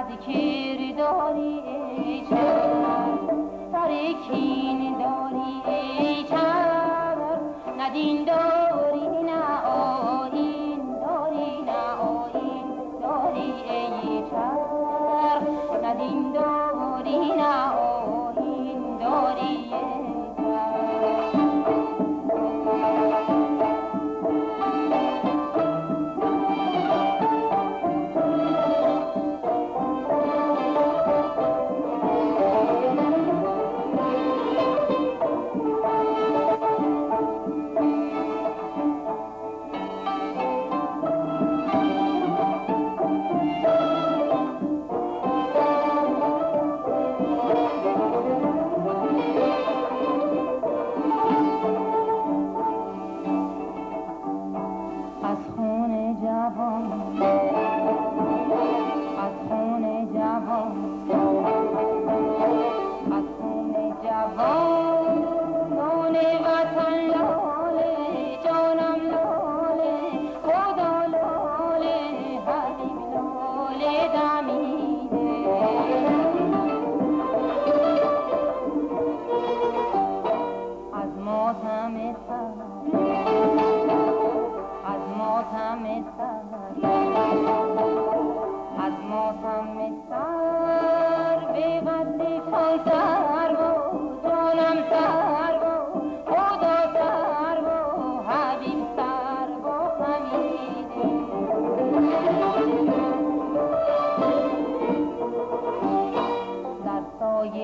کیر داری ای چر سر کین داری ای چر ندین داری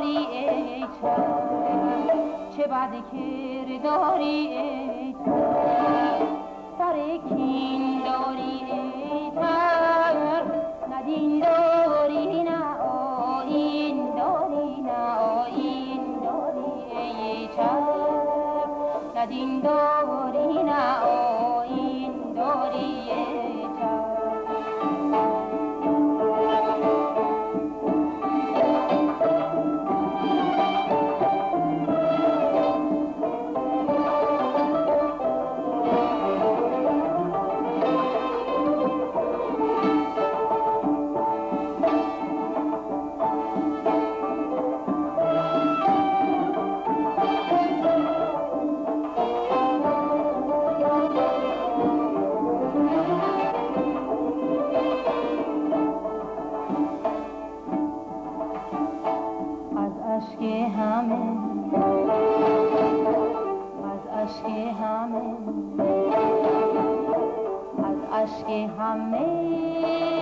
ای چه بد کرداری ای سر کین داری ای چر ندین داری نه آین داری نه آین داری ای چر؟ ندین داری نه שהמת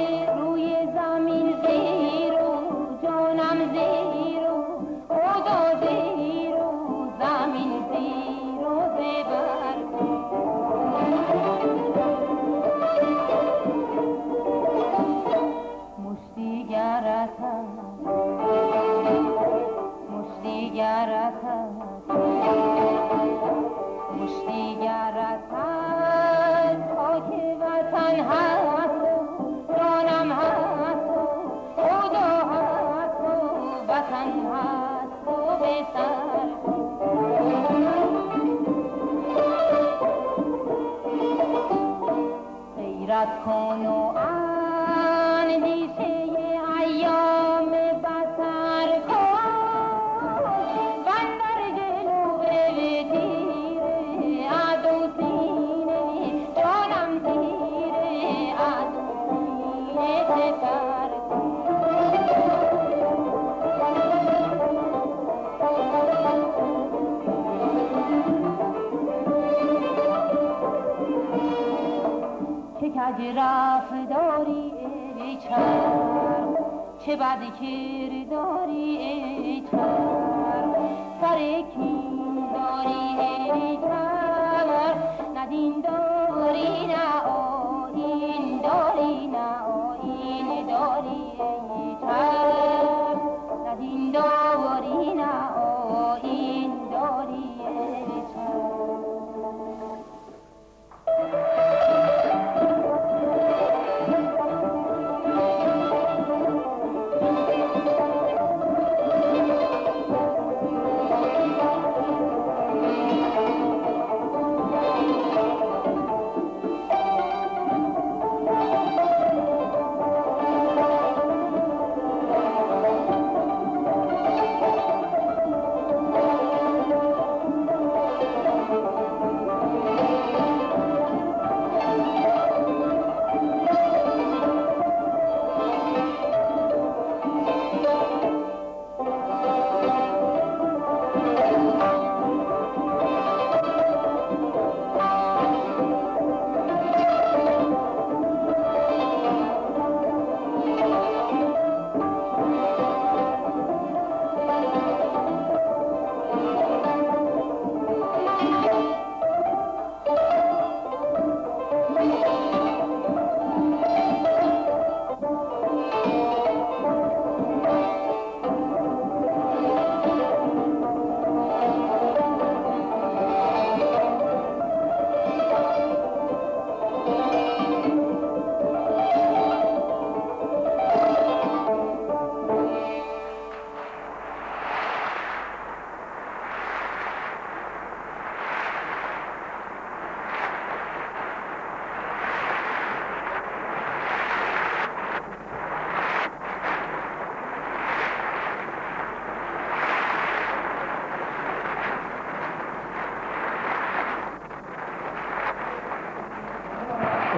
غیرت کن و کج رفت داری ای چرخ چه بد کرداری ای چرخ سر کین داری ای چرخ نه دین داری نه آدین داری نه آین داری ای چرخ نه دین داری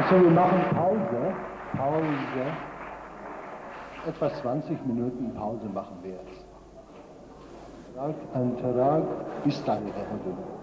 So, wir machen Pause. Pause. Etwa 20 Minuten Pause machen wir jetzt. An Tag bis dann wieder.